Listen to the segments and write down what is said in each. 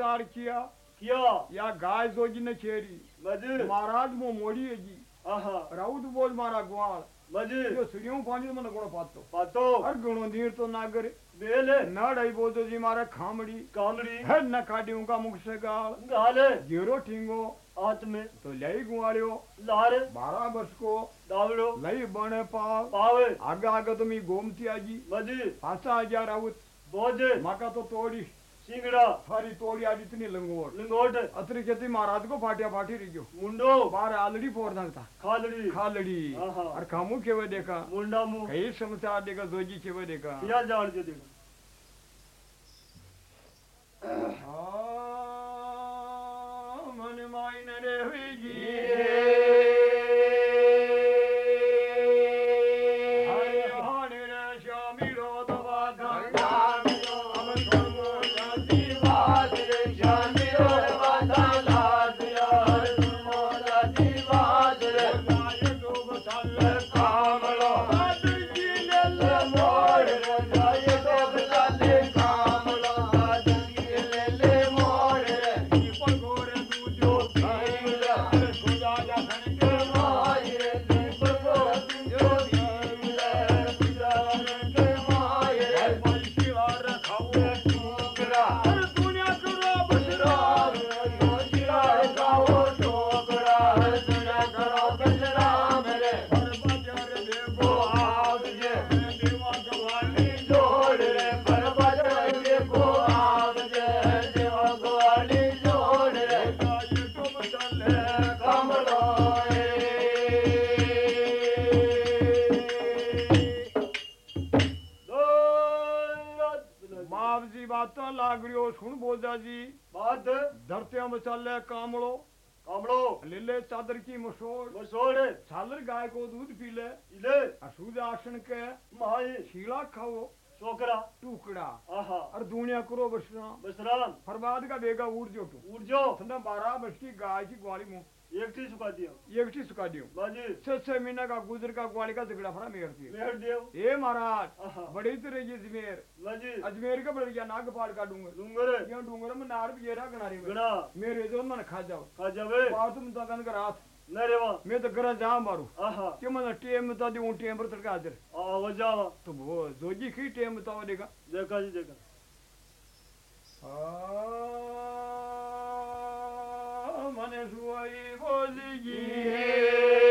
समाचार किया। किया। या गाय जोगी ने छेरी महाराज मो मोड़ी जी। राउत बोल मारा ग्वाल। जो सुरियों पानी मन गोड़ पातो। पातो। हर गुणो नीर तो नागर। बेल ना डई बोतो जी मारा खामड़ी। कामड़ी हर न काटी उनका मुख से गाल। गाल घेरो ठींगो। हाथ में। तो लई गुआरियो। लार। बारह वर्ष को। दावड़ो। लई बने पाव पावे। आगे आगे तो मी गोमती आजी मज। पासा आ जा राउत। बोझ। माका तो तोड़ी। सिंगड़ा सारी तोड़ी आज इतनी लंगोट। लिंगोट? अतरी खेती महाराज को फाटिया फाटी रही जो मुंडो? बार आलड़ी फोड़ था खालड़ी? खालड़ी। और खामू केवे देखा? मुंडा मुँह। कई समाचार देखा जोजी केवे देखा? किया जान के देखो। मन माइन रे हुई हरे चादर की मसोड़ मसोड़ छालर गाय को दूध पी ले इले असूद आसन के माए शीला खाओ। छोकरा टुकड़ा। आहा। और दुनिया करो बसना बसरान फरबाद का बेगा उड़ जो उर्जो ठंडा बारह बस की गाय की ग्वाली मुँह। एक टी सुखा दिया। एकटी सुखा दियो। बाजी। छह छह महीना का गुजर का ग्वाली का झगड़ा फरा मेर दियो मेहर देव। ए महाराज बड़ी तरह जी अजमेर बाजी। अजमेर का बढ़िया नागपाल का डूंगर। डूंगर। यहाँ डूंगर में नार भी जेरा गनारी में। गणा मेरे जो मन खा जाओ। खा जावे। बात तुम तो कन कर हाथ। न मैं तो घर जा मारू। कि मन टेम बता दी टेम पर तड़का हाजिर। आ वजावा तो वो जोजी की टेम बताओ देगा देखा जी देखा। મને Романе, свои возги.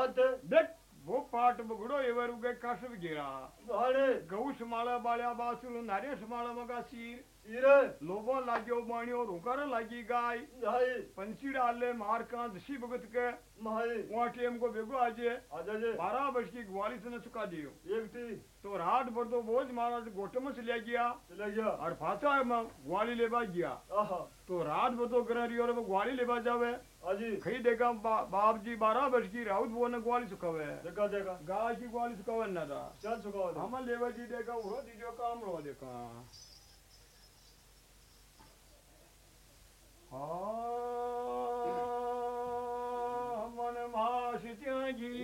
ಆತ ಬೆಟ್ ಭೂಪಾಟ ಬುಗುಡೋ ಇವರಿಗೆ ಕಸಬಗಿರ ಬಾಳೆ ಗೌಸ್ ಮಾಳ ಬಾಳ್ಯ ಬಾಸುಲು ನರೇಶ್ ಮಾಳ भगत के। माए वहाँ टीम की ग्वाली से न चुका दियो। एक तो रात भर तो बोझ महाराज गोटे में गया। चले फाता ग्वाली लेवा तो रात भर तो ग्रह रियो ग्वाली लेवा जावे। खई देखा बा, बाप जी बारह वर्ष की राउत वो ने ग्वाली सुखावे। देखा देखा। गाय की ग्वाली सुखावे न था चल सुखावे दे। हम लेवा जी देखा उहो दीजो काम रो देखा। हाँ, मन मास त्यागी।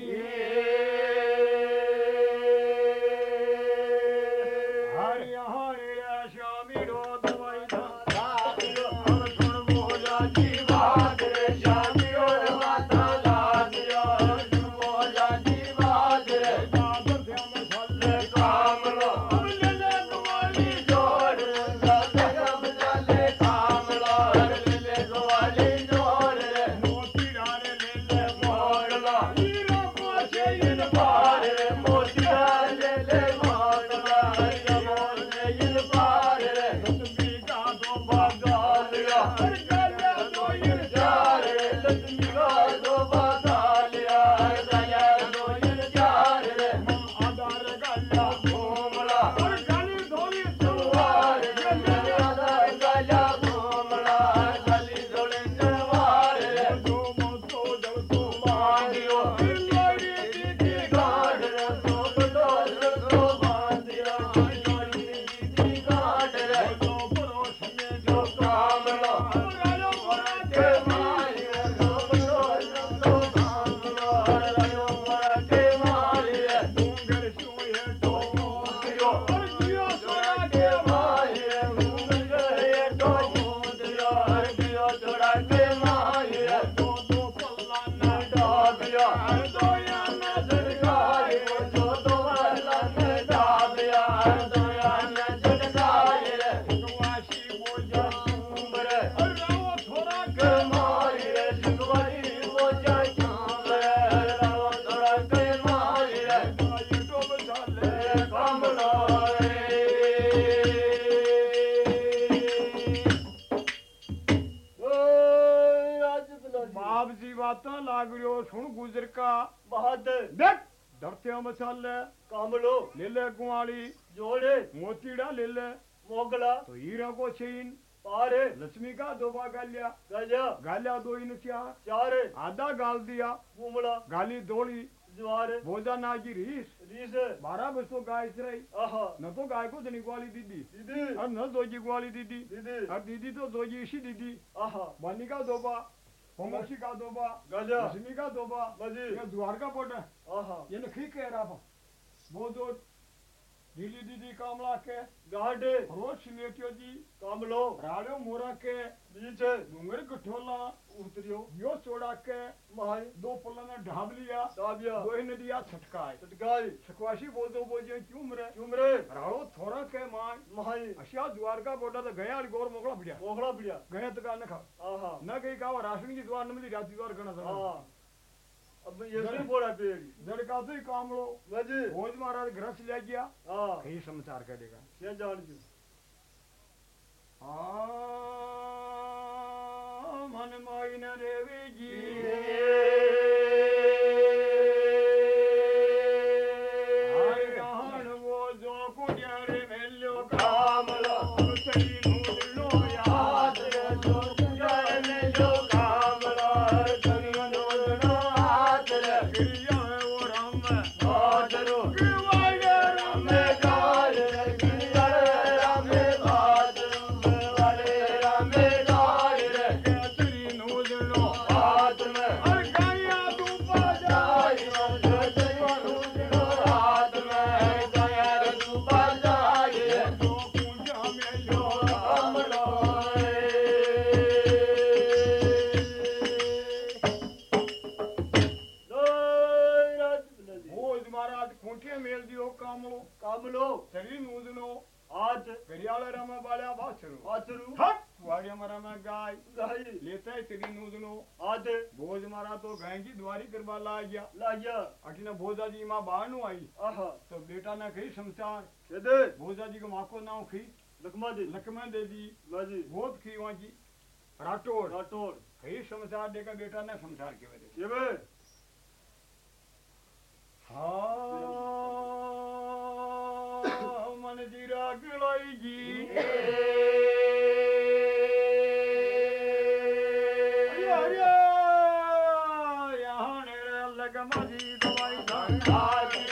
Lord, मसाले कामलो ले ले गुआली जोड़े मोतीड़ा ले ले मोगला तो हीरा को छीन पारे लक्ष्मी का दोबा गालिया गजा गालिया दो इन चार चारे आधा गाल दिया गुमला गाली दौड़ी ज्वार बोझा नागी रीस रीस बारह बस तो गाय रही न तो गाय को दनी ग्वाली दीदी दीदी। और न दोजी ग्वाली दीदी दीदी। और दीदी तो दोजी इसी दीदी आहा। बानी का दोबा होमोशी का दोबा। गजा। लक्ष्मी का दोबा। ये द्वारका पोट है। आहा। ये नखी कह रहा वो दो ढीली दीदी कामला के गाडे रोज सिलेटियो जी कामलो राड़ो मोरा के बीच डूंगर गठोला उतरियो। यो चोड़ा के माई दो पल्ला ने ढाब लिया। दाबिया। दो ही नदिया छटकाए। सटकाई सकवाशी बोझो बोझे क्यों मरे? चुमरे राड़ो थोड़ा के माय माई अशिया द्वारका बोटा तो गया और गौर मोकला पड़िया मोखड़ा पिया गया तो का न खा आहा। न कहीं कहा राशन की द्वार न मिली राती द्वार गणा हाँ अब ये भी बोला पेड़ी जड़का तो ही काम लो। बजी भोज महाराज घर से ले गया। हाँ। कहीं समाचार करेगा। ये जान जी आ मन माई न देवी जी। हाय रहन अठीने भोजा जी माँ बाहर नु आई आहा तो बेटा ने कही शमशान केदे भोजा जी को माँ को नाव खी लकमा दे लकमे दे दी बाजी बहुत खी वहाँ की राठौड़ राठौड़ कही शमशान देकर बेटा ने शमशान के वजह हाँ मन जी अरे अरे यहाँ लगमा जी धंधा जी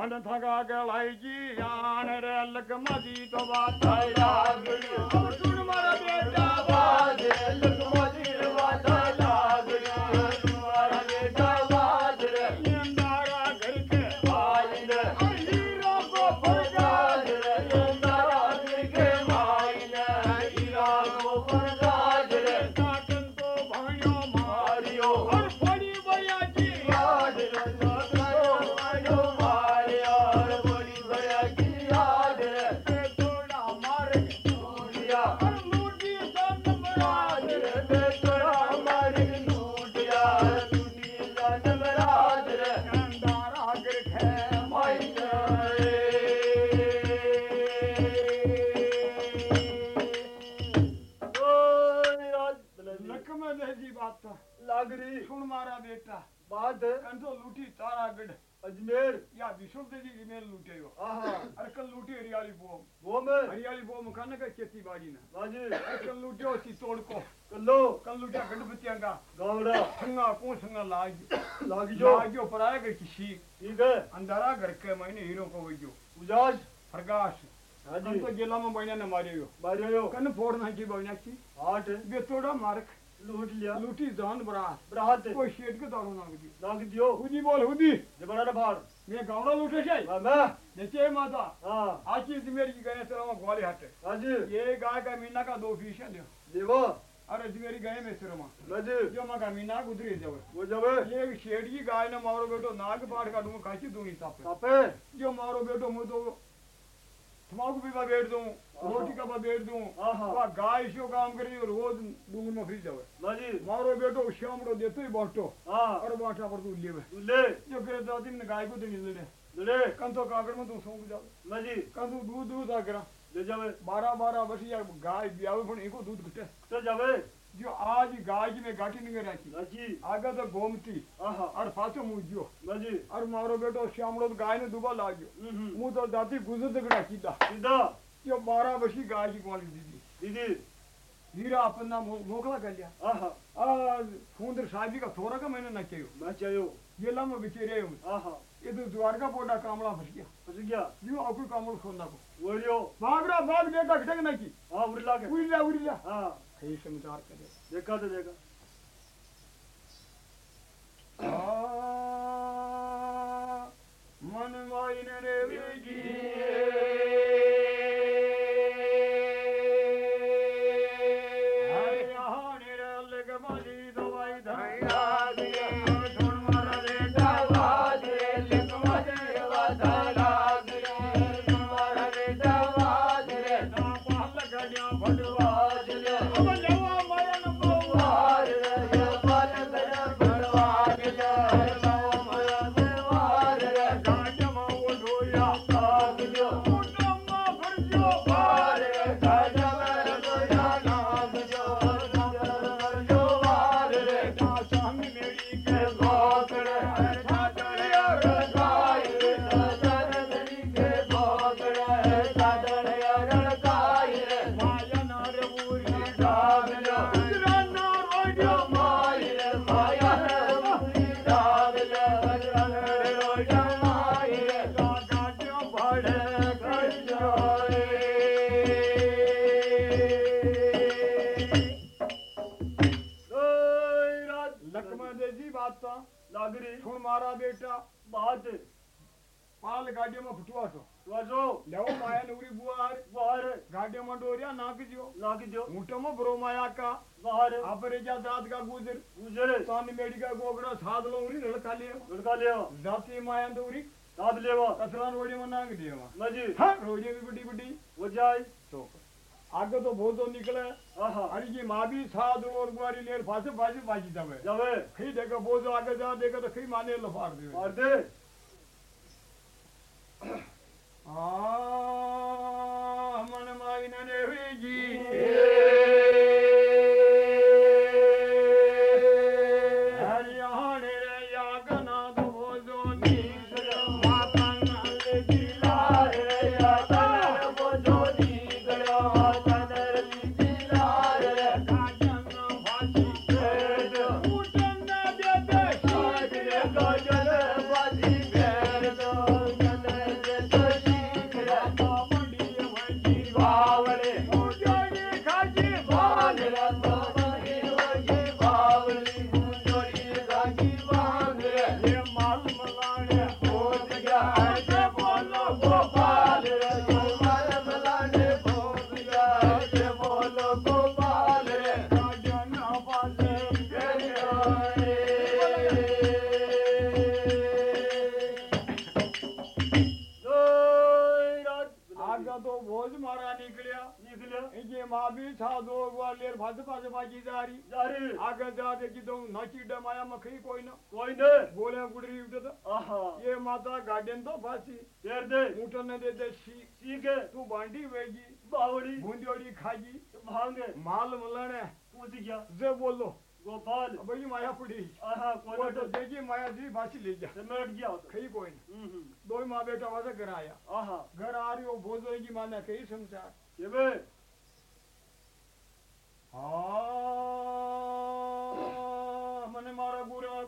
मन थगा गलाई जी आन रे लग मजी तो बात अब सुन मारा बेटा निंदारा हरियाली बोम। वो में हरियाली बोम खाने का खेती बाजी ना। बाजी। अरे कल लूटियो सी तोड़ को। कल्लो। कल लूटा गणपतिया का गावड़ा संगा को संगा लाज लागी जो लाजो पराया गई किसी। ठीक है। अंधारा घर के महीने हीरो को वजो उजाज। प्रकाश हाँ तो जेला में बहना ने मारे बारे हो। कन फोड़ना की बहना की। आठ बेतोड़ा मारक। लूट लिया। लूटी जान बरा बरात। कोई शेड के दाड़ो ना हुदी लाग दियो। हुदी बोल हुदी। जबड़ा ना फाड़ गावड़ा लूटे छे मैं मैं माता हाँ आज चीज़ मेरी गए तेरा ग्वाली हट हाँ ये गाय का मीना का दो फ़ीस है देवो अरे मेरी गए में सिरमा मैं जो मैं का मीना गुजरी जावे वो जावे ये शेड की गाय ने मारो बेटो नाग पाठ का दूँ काची दूँगी सापे सापे जो मारो बेटो मुझे तो तमाकू भी बेट दूँ रोटी का बेट दूँ आहा। गाय शो काम करी रोज दूंग में फ्री जावे। मारो बेटो शामड़ो देतो ही बाटो और बाटा पर तू लेवे। दूल्हे जो करे तो दिन गाय को दिन ले दूल्हे कन तो कागड़ में तू सौंप जावे। मैं जी। कन दूध दूध आ करा। ले जावे। बारह बारह बसिया गाय ब्यावे पण दूध घटे। तो जावे। जो आज गाय में गाठी नहीं रखी। आगे तो गोमती। और पाछो मुझो जी और मारो बेटो श्यामड़ो गाय ने दुबा लाग्यो। हम्म हम्म। तो जाती गुजर तकड़ा सीधा। सीधा। जो बारह बसी गाय की ग्वाली दीदी। दीदी। हीरा अपना मो- मोकला कर लिया। फूंदर साहब जी का थोड़ा का मैंने न चाहिए मैं चाहिए ये ला मैं बिचेरे हूँ ये तो द्वारका पोटा कामड़ा फंस गया। फंस गया। जो आपको कामड़ खोंदा को। बोलियो भाग रहा भाग बेटा खटक ना की। हाँ उड़ला के। उड़ लिया उड़ लिया हाँ। यही समाचार करे देखा तो देखा। मन माइन रे विजी પોગડો થાદલો ઉરી લડકા લેવો લડકા લેવો જાતિ માયા તો ઉરી સાદ લેવો કસરાન વડી માં નાંગ દેવા નજી હા રોજી બી બડી બડી વજાય તો આગે તો ભોતો નીકળે અને જે મા બી સાદલો ઓર ગુવારી લેર ફાસે ફાસે ફાસી જાવે જાવે ખી દેગે બોજો આગે જા દેગે તો ખી માને લફાર દે માર દે આ મન માઈ ને જી दो ग्वालियर भाज पास बाजी जा रही आगे जा देखी तो नाची डमाया मखी कोई ना गोले गुड़री उठत ये माता गार्डन तो फासी ऊँटन ने दे दे सी तू बांडी वेगी बूंदियोड़ी खाजी माल मलाने जे बोलो गोपाल भाई माया पड़ी आहा कोई तो देखी माया जी बासी ले जा समेट गया तो। कोई ना। दो ही माँ बेटा से घर आया आहा घर आ रही हो भोजो की माने कही संसार ये बे हाँ मने मारा बुरा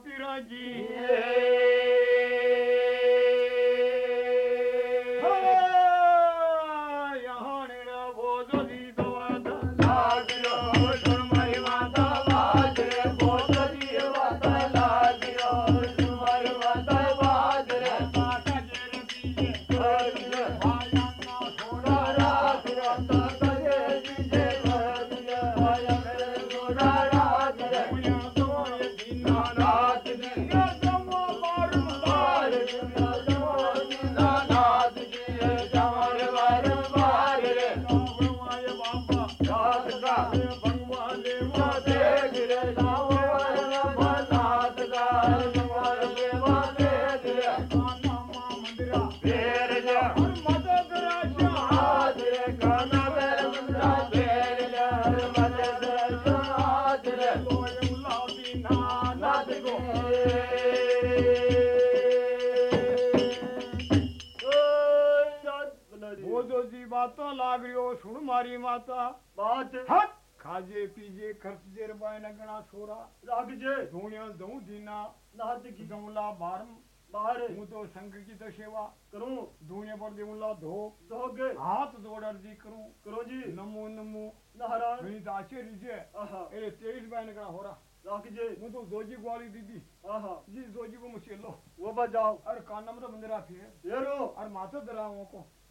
सुन माता। बात। हट। खाजे पीजे खर्च जेर बाय नगना छोरा। लाग जे धूणिया दऊ दीना। नाथ की। दऊला बारम बाहर। हूँ तो संघ की तो सेवा। करूँ। धूणे पर देऊला धो। दोगे हाथ जोड़ अर्जी करूँ। करो जी। नमो नमो। नारायण गणित आश्चर्य जे आहा। ए तेईस बाय नगना हो रहा लाग जे हूँ तो जोजी ग्वाली दीदी आहा। जी जोजी को मुझे लो। वो बजाओ। अरे कानम तो मंदिर फिर ये रो और माथा दराओं को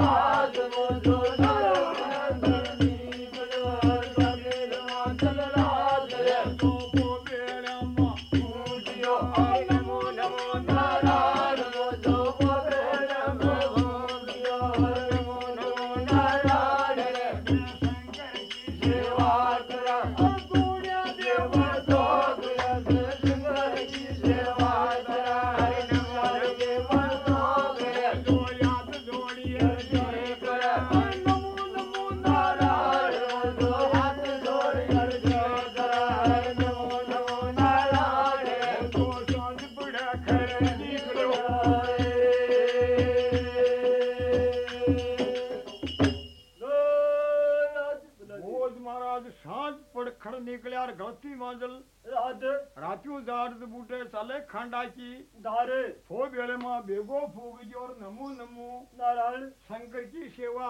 मातर राज और नमो नमो। नारायण। शंकर की सेवा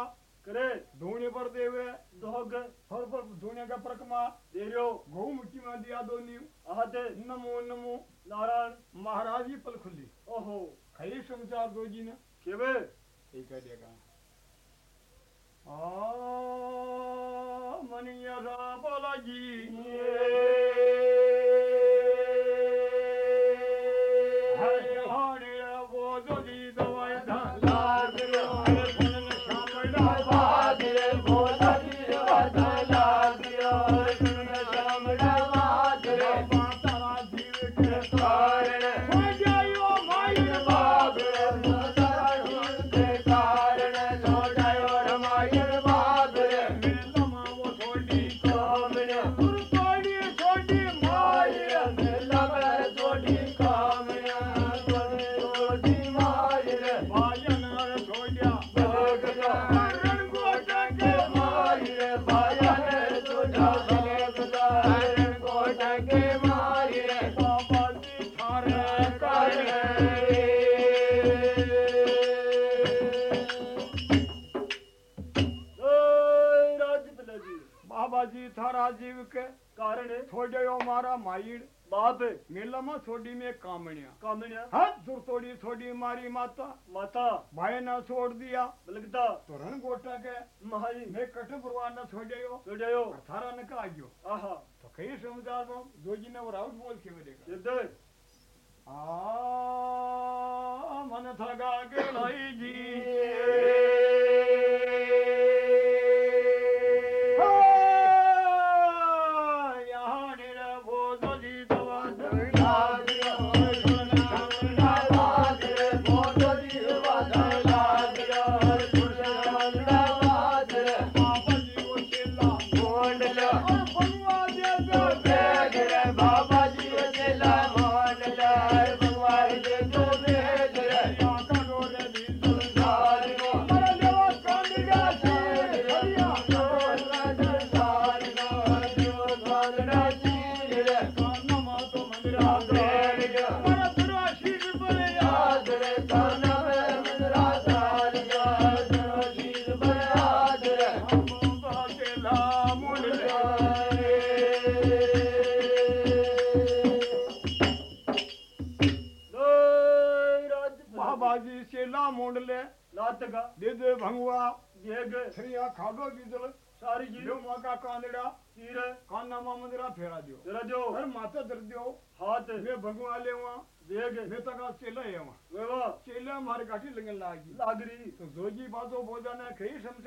करे। धोने पर देवे। दोग हर पर धोने का प्रकमा। देरियो। गौमुखी में दिया दो नीव आते नमो नमो। नारायण। महाराज जी पल खुली। ओहो। खरी समाचार दो जी ने। केवे? ठीक कह देगा आ मनिया बोला जी हरे हरे वो जो जी अब मेला छोड़ी में कामणिया। कामणिया? हाँ जुड़तोड़ी छोड़ी मारी माता। माता? भाई ना छोड़ दिया। लगता? तो तुरन गोटा के। महाजी। मैं कट भगवान ना छोड़ियो। छोड़ियो। अठारह ने कहा आइयो आहा। तो कहीं समझा दो दो जी ने वो राउट बोल के मेरे आ मन थगा के लाई जी। 他做国家呢，给什么？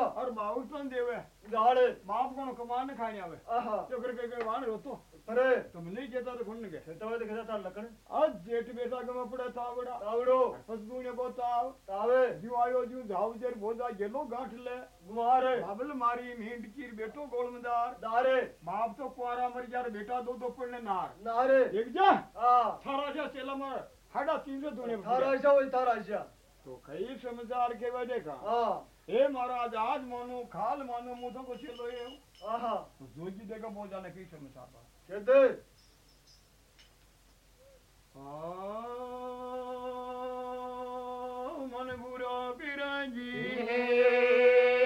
और बाबू तो देवे। गाड़े बाप को कमान खाने आवे? तो कर के वाण रोतो। परे तुम नहीं जेता तो खुन के खेतवा देखा था लकड़। आज जेठ बेटा के पड़ा बड़ा तावड़ो। फसदू ने बोताव तावे। जो आयो जो धाव जर बोजा गेलो गांठ ले। गुमारे बाबल मारी मींड चीर बेटो गोलमदार। दारे। बाप तो कुआरा मर जा बेटा दो दो पड़ने नार। नारे। एक जा। आ थारा जा चेला मर। हाड़ा तीन सौ दुने थारा ऐसा वही थारा ऐसा तो कई समझदार के वजह का। हाँ। हे महाराज आज मानो खाल मानो मुझो कुछ चलो ये आहा। तो जोजी देगा बोझा जाने की समाचार बा कहते? आ मन बुरा बिरजी हरि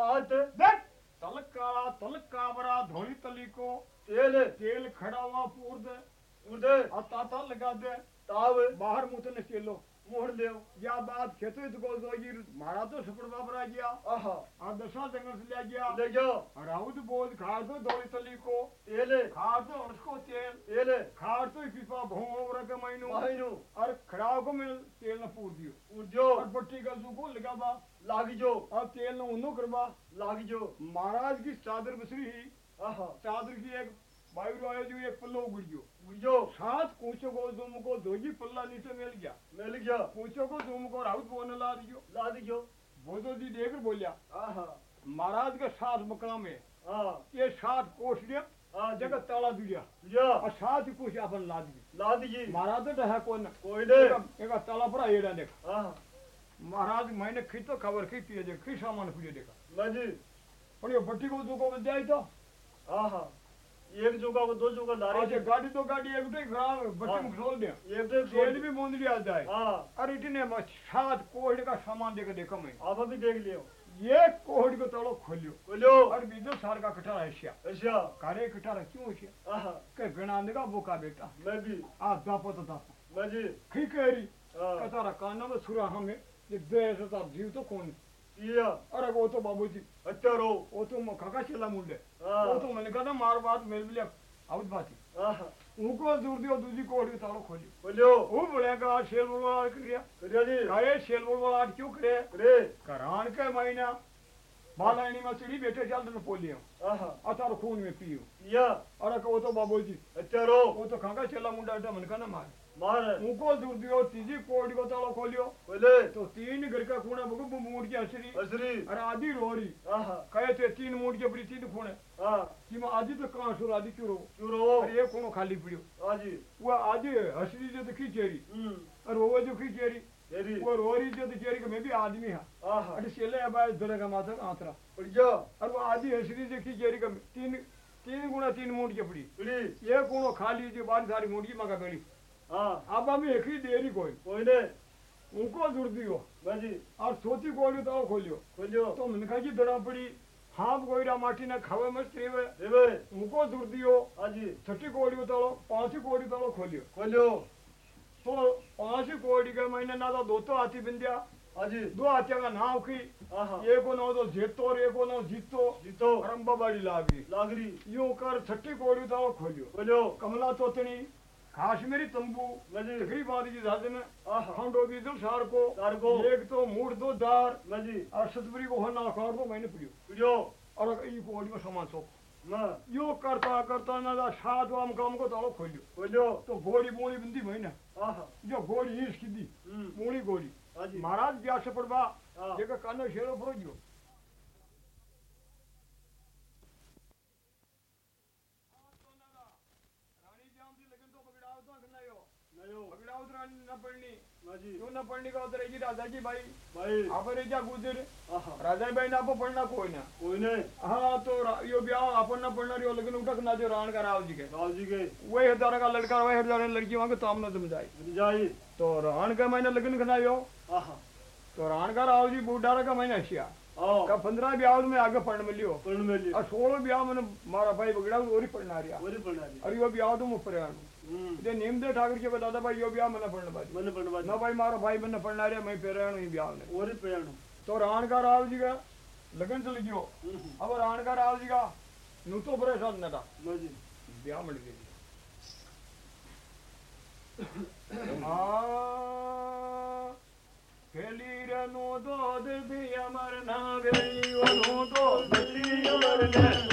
बात देख। तलकाबरा धोली तली को। तेल। तेल खड़ा हुआ पूर्द। दे अताता लगा दे। ताव। बाहर मुँह ने चलो मोड़ ले। या बात खेतो तो दो जोगी मारा तो सुपड़ बाबरा गया। आहा। दशा जंगल से ले गया। ले जाओ राउत बोल खा तो धोली तली को तेल खार तो उसको तेल तेल खार तो पीपा भोंवर के महीनों माहिनु और खड़ाव को मिल तेल न पूर दियो उड़जो और पट्टी का सुको लगा बा लागी जो और तेल न उन्नो करबा लागी जो महाराज की चादर बसरी ही आहा चादर की एक बायु आयो जो एक पल्लो गुड़ियो उड़जो सात कूचो को तुम को दोगी पल्ला नीचे मिल गया मिल गया कूचो को तुम को ला दियो ला जो देख बोलिया महाराज का सात मकाम है। हाँ ये सात हाँ जगह ताला दिया। और सात ही कुछ अपन ला दी ला दीजिए महाराज तो है कौन कोई ने एक ताला पर एड़ा देखा। महाराज मैंने खी तो खबर खी देख खी सामान पिए देखा। लाजी पर ये भट्टी को दुको जाए तो। आहा। एक जोगा को दो जोगा ला आज रही ये गाड़ी तो गाड़ी एक तो ग्राम भट्टी में खोल दिया। एक तो तेल भी मोंदरी आ जाए। हाँ। अरे इतने सात कोहड़ का सामान देकर देखा मैं। आप भी देख लियो। ये कोहड़ को तालो खोलियो। बोलो और बीजो साल का कटारा ऐसिया अच्छा। कारे कटारा क्यों आहा। के गणांद का बोका बेटा। मैं भी। आ दापो तो दापो। मैं जी करी हाँ कतारा काना में सुरा हमें ये देश तो जीव तो कौन किया अरे वो तो बाबूजी अच्छा रो वो तो मुंडे वो तो मैंने कहा मार बात मिल मिले आउट बात उनको दूर दियो दूजी कोहड़ी तालो खोलियो बोलो वो बोले का शेल बोलवा करिया करिया जी काये शेल क्यों करे करान के महीना बालायनी में चिड़ी बैठे चल तो पोलियो अतार खून में पियो किया अरे वो तो बाबूजी अच्छा रो वो तो खाका चला मुंडा था मन का ना मार उनको दूर दियो तीजी कोड को तालो खोलियो बोले तो तीन घर का खूना बगु मूड की हसरी असरी अरे आधी रोरी कहे थे तीन मूड के बड़ी तीन खूने हाँ कि मैं आधी तो कहाँ सुर आधी क्यों रो क्यों रो अरे ये खूनो खाली पड़ियो आजी वो आधी हसरी जो तो खींचेरी हम्म और वो जो खींचेरी तेरी वो रोरी जो तो चेरी के मैं भी आदमी है अरे सेले अब दरेगा माथा आंतरा पड़ जा और वो आधी हसरी जो खींचेरी का तीन तीन गुना तीन मूड के पड़ी पड़ी ये खूनो खाली जो बारी सारी मूडी मगा गली हाँ अब हमें एक ही देरी कोई। कोई ने उनको दूर दियो। मैं जी। और सोती कोड़ी तो खोलियो। खोलियो। तो मैंने कहा कि दड़ा पड़ी। हाफ़ गोईरा माटी ने खावे मत रेवे देवे उनको दूर दियो। आजी छठी कोड़ी उतारो पांची कोड़ी उतारो खोलियो। खोलियो। तो पांची कोड़ी के महीने ना तो दो तो हाथी बिंदिया आजी दो हाथिया का नाव की एक को तो जेतो और एक को जीतो। जीतो। रंबा बाड़ी लागी। लागरी यूँ कर छठी कोड़ी उतारो खोलियो। खोलियो। कमला तोतनी काश्मीरी तंबू जी बादी की झाजे में आहा। खंडो बीजल सार को सार को। एक तो मूड दो दार मैं और सतपुरी को होना कार दो मैंने पियो। पिड़ियो और ई कोड़ी में सामान सो। यो करता करता ना दा सात वाम काम को तालो खोलियो। खोलियो। तो गोड़ी मोड़ी बिंदी महीना आहा। जो गोड़ी ईस की दी हम्म। मोड़ी गोड़ी महाराज ब्याह से पड़वा हाँ। जेका कानो शेरो फरोजियो પણની પણની કહો રહી ગઈ રાજાજી ભાઈ ભાઈ આપણે ક્યાં ગુજર રાજા ભાઈ ના हाँ तो ब्याह अपन ना पढ़ना रियो लेकिन उठक ना जो राण का राव जी के। हजारा का लड़का लड़की वहाँ के सामने समझाई तो, तो रान का महीना लगन खनायो तो रान का राव जी बूढ़ारा का महीना पंद्रह ब्याह में आगे पढ़ में लियो पढ़ सोलह ब्याह मैंने मारा भाई बगड़ा पढ़ना रिया और ही पढ़ना रिया और यो ब्याह तो તે નીમદે ઠાકર કે દાદા ભાઈ યો બ્યાહ મને પડને બાજી મને પડને બાજી ના ભાઈ મારો ભાઈ મને પડના રે મે પેરાણો હી બ્યાહ ને ઓરે પેરાણો તો રાણકા રાવ जी का लगन चल गयो अब राणका राव जी का नु तो परेशान न था जी ब्याह मिल गई आ खेली रे नो दो दे अमर ना गई ओ नो दो दे अमर ना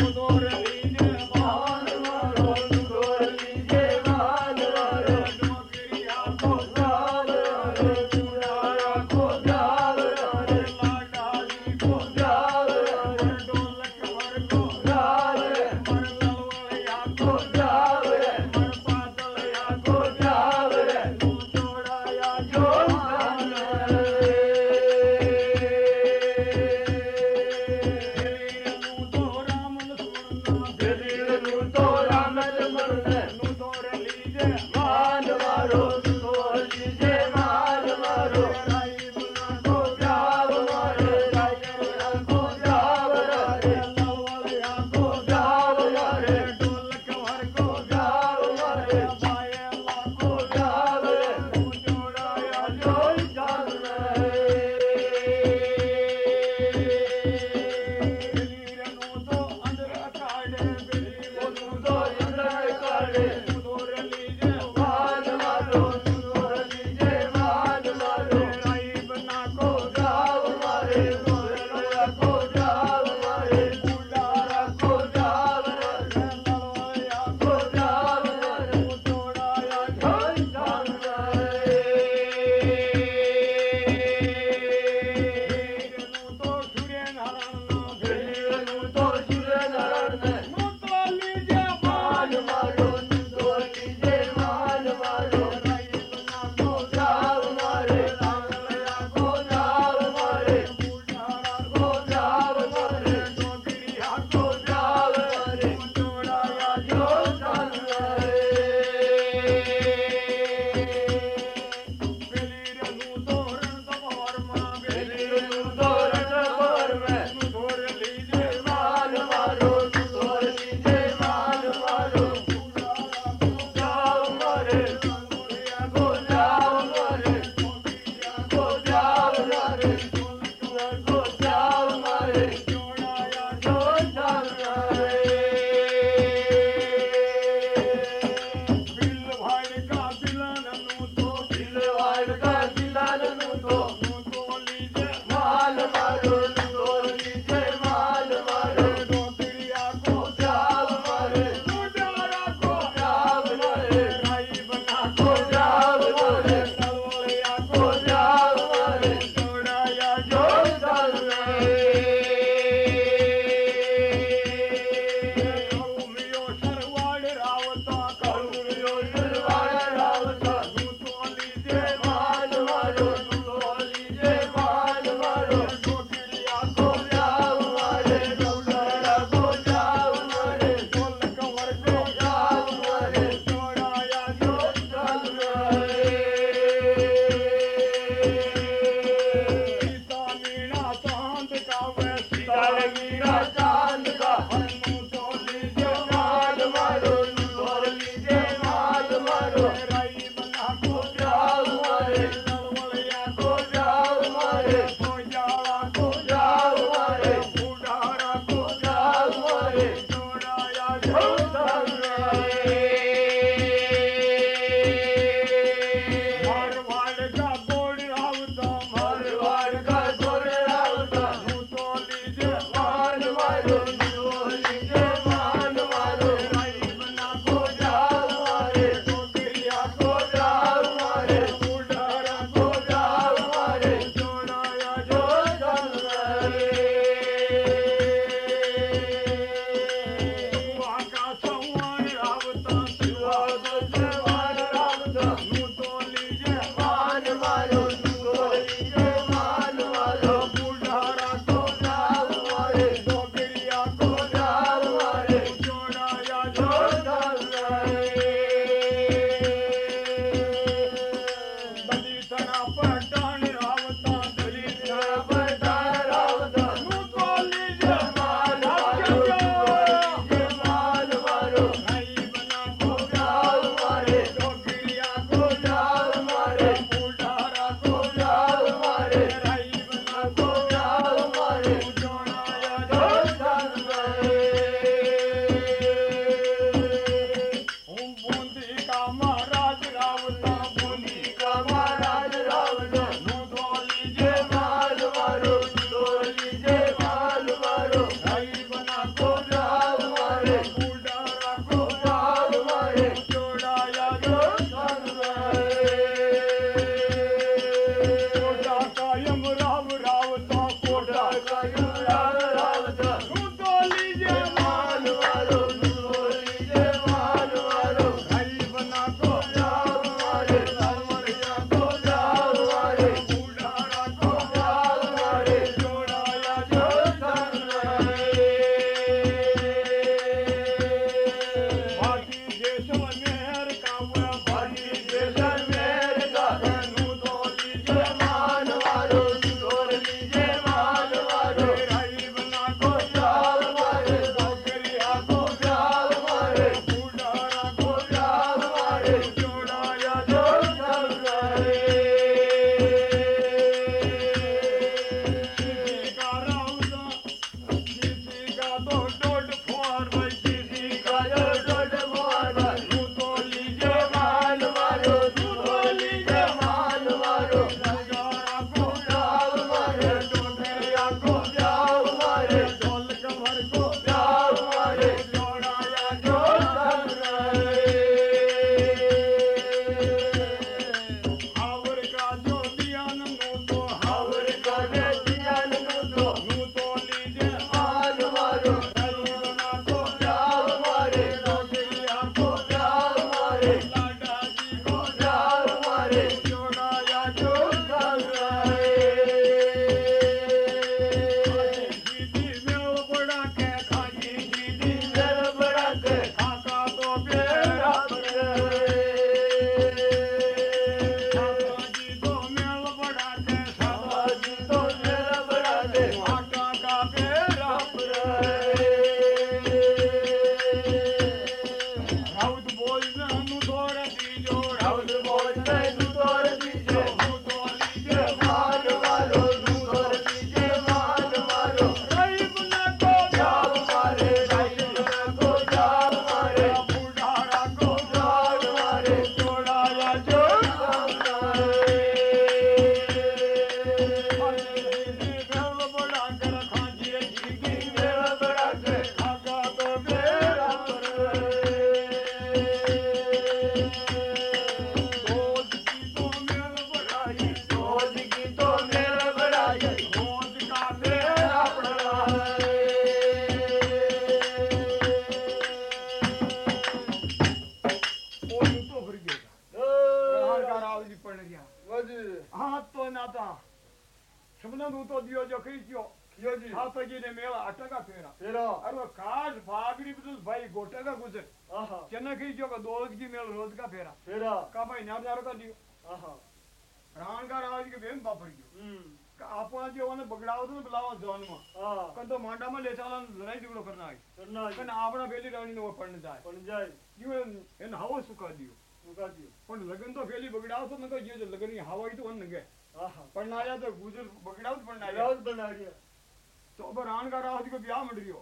ಒಬ್ಬ ರಾಣಗಾರ ಅದಕ್ಕೆ ಬ್ಯಾ ಮಾಡಿರಿಯೋ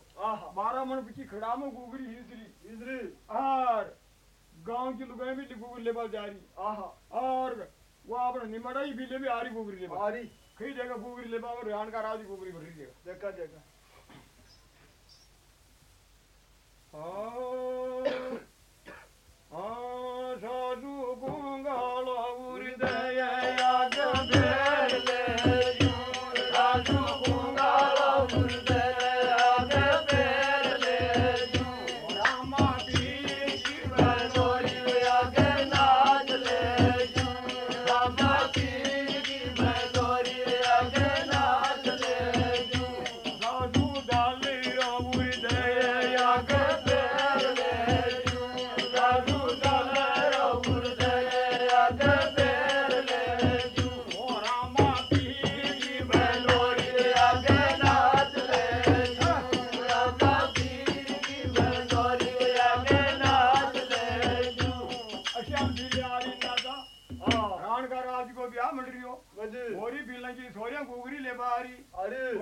बारह मन बिकी खड़ा में गुगरी हिजरी हिजरी और गाँव की लुगाई भी गुगरी ले जा रही और वो आपने निमड़ाई भी ले भी आ रही गुगरी ले आ रही कई जगह गुगरी ले और रान का राज गुगरी भरी जगह देखा देखा हाँ हाँ साधु गंगा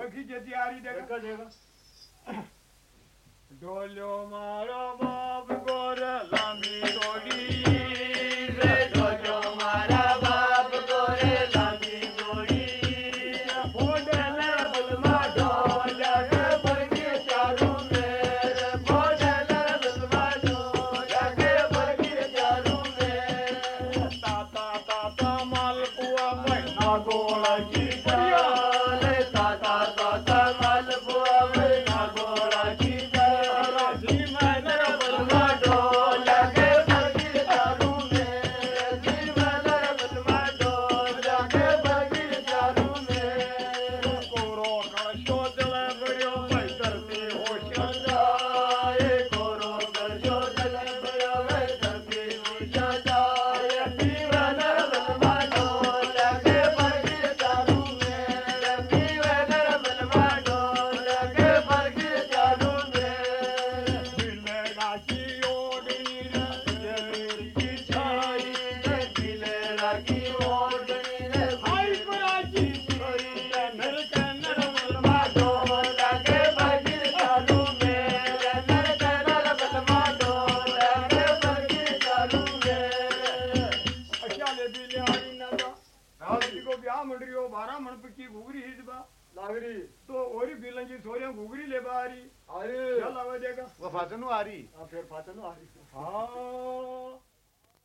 लखी जती आ रही देखा डोलो मारो बाप गोरे लामी रोड़ी